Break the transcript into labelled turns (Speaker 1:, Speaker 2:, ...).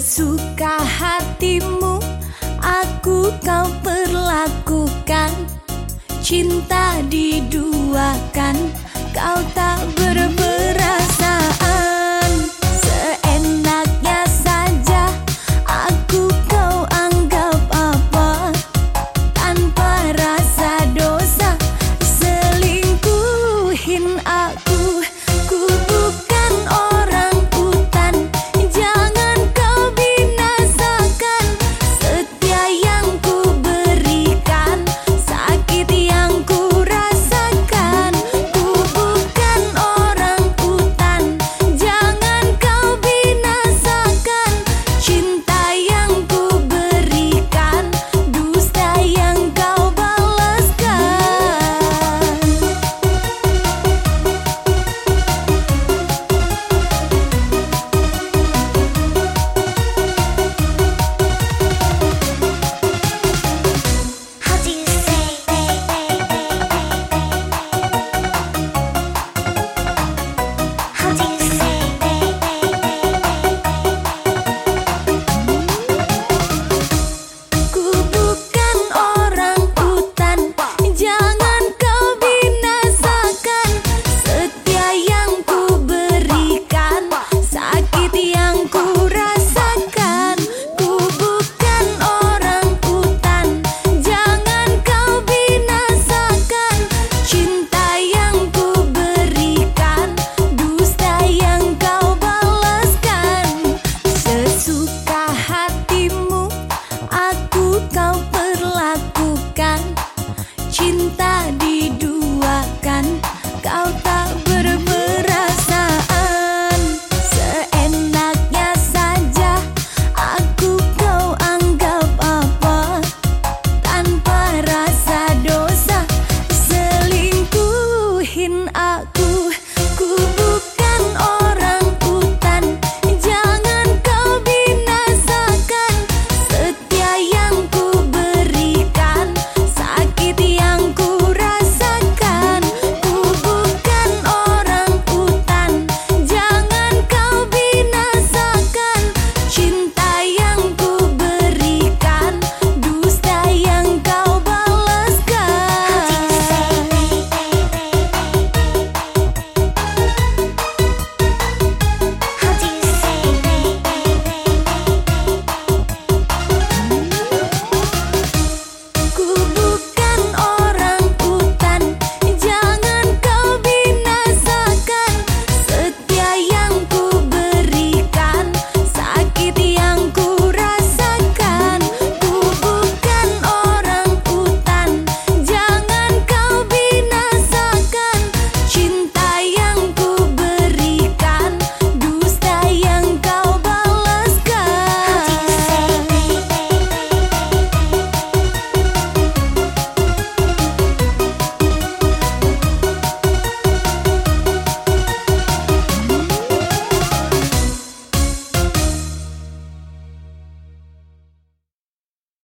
Speaker 1: Sesuka hatimu Aku kau perlakukan. Cinta diduakan Kau